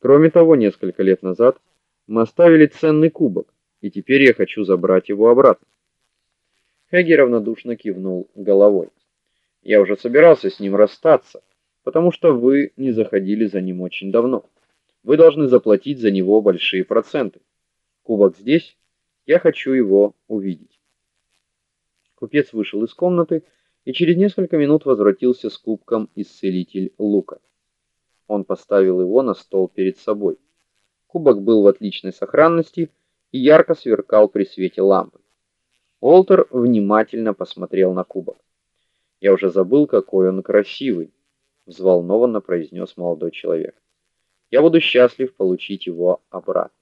Кроме того, несколько лет назад мы оставили ценный кубок, и теперь я хочу забрать его обратно. Хэгги равнодушно кивнул головой. Я уже собирался с ним расстаться, потому что вы не заходили за ним очень давно. Вы должны заплатить за него большие проценты. Кубок здесь, я хочу его увидеть. Купец вышел из комнаты и через несколько минут возвратился с кубком исцелитель лука. Он поставил его на стол перед собой. Кубок был в отличной сохранности и ярко сверкал при свете лампы. Олтер внимательно посмотрел на кубок. Я уже забыл, какой он красивый, взволнованно произнес молодой человек. Я буду счастлив получить его обратно.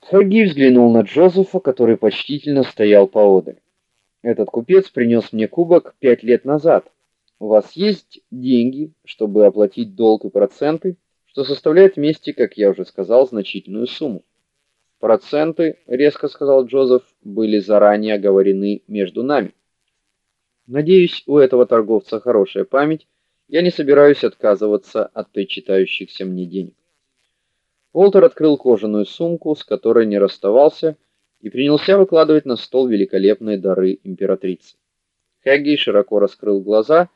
Хагги взглянул на Джозефа, который почтительно стоял поодаль. Этот купец принес мне кубок пять лет назад. У вас есть деньги, чтобы оплатить долг и проценты, что составляет вместе, как я уже сказал, значительную сумму. Проценты, резко сказал Джозеф, были заранее оговорены между нами. Надеюсь, у этого торговца хорошая память. Я не собираюсь отказываться от причитающихся мне денег. Уолтер открыл кожаную сумку, с которой не расставался, и принялся выкладывать на стол великолепные дары императрицы. Хэгги широко раскрыл глаза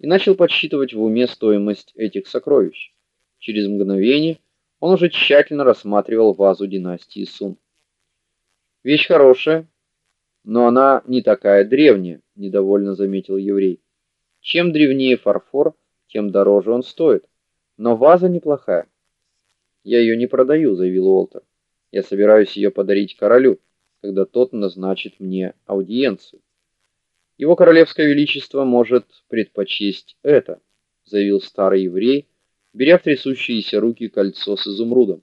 и начал подсчитывать в уме стоимость этих сокровищ. Через мгновение он уже тщательно рассматривал вазу династии Сун. Вещь хорошая, но она не такая древняя, недовольно заметил еврей. Чем древнее фарфор, тем дороже он стоит. Но ваза неплохая. Я ее не продаю, заявил Уолтер. Я собираюсь ее подарить королю, когда тот назначит мне аудиенцию. Его королевское величество может предпочесть это, заявил старый еврей, беря в трясущиеся руки кольцо с изумрудом.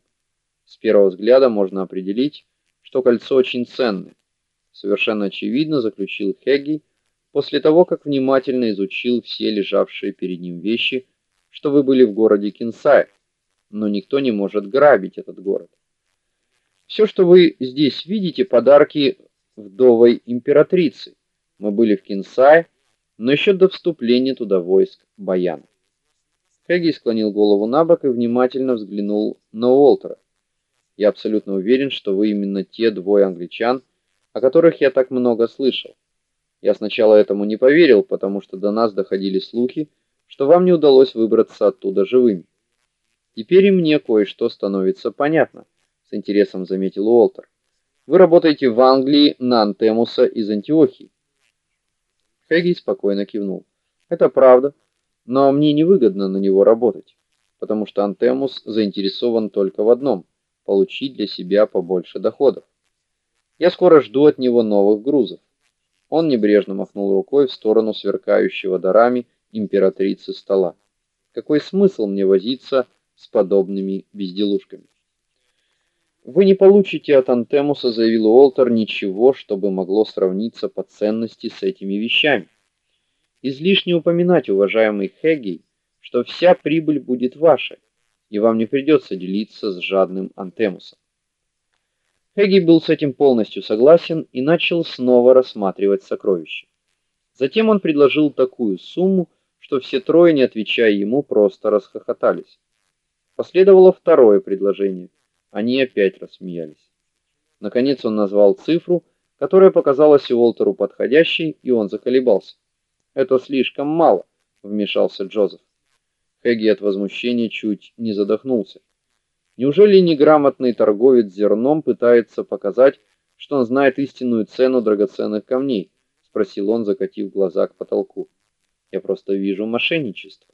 С первого взгляда можно определить, что кольцо очень ценное. Совершенно очевидно, заключил Хегги после того, как внимательно изучил все лежавшие перед ним вещи, что вы были в городе Кинсай. Но никто не может грабить этот город. Все, что вы здесь видите, подарки вдовой императрицы. Мы были в Кинсай, но еще до вступления туда войск Баяна. Хэгги склонил голову набок и внимательно взглянул на Уолтера. Я абсолютно уверен, что вы именно те двое англичан, о которых я так много слышал. Я сначала этому не поверил, потому что до нас доходили слухи, что вам не удалось выбраться оттуда живыми. Теперь и мне кое-что становится понятно, с интересом заметил Уолтер. Вы работаете в Англии на Антемуса из Антиохии. Хэгги спокойно кивнул. Это правда, но мне невыгодно на него работать, потому что Антемус заинтересован только в одном получить для себя побольше доходов. Я скоро жду от него новых грузов. Он небрежно махнул рукой в сторону сверкающего дарами императрицы стола. Какой смысл мне возиться с подобными безделушками? Вы не получите от Антемуса, заявил Уолтер, ничего, чтобы могло сравниться по ценности с этими вещами. Излишне упоминать, уважаемый Хэгги, что вся прибыль будет ваша, и вам не придется делиться с жадным Антемусом. Хэгги был с этим полностью согласен и начал снова рассматривать сокровища. Затем он предложил такую сумму, что все трое, не отвечая ему, просто расхохотались. Последовало второе предложение. Они опять рассмеялись. Наконец он назвал цифру, которая показалась Уолтеру подходящей, и он заколебался. "Это слишком мало", вмешался Джозеф. Хэгги от возмущения чуть не задохнулся. Неужели неграмотный торговец зерном пытается показать, что он знает истинную цену драгоценных камней? спросил он, закатив глаза к потолку. Я просто вижу мошенничество.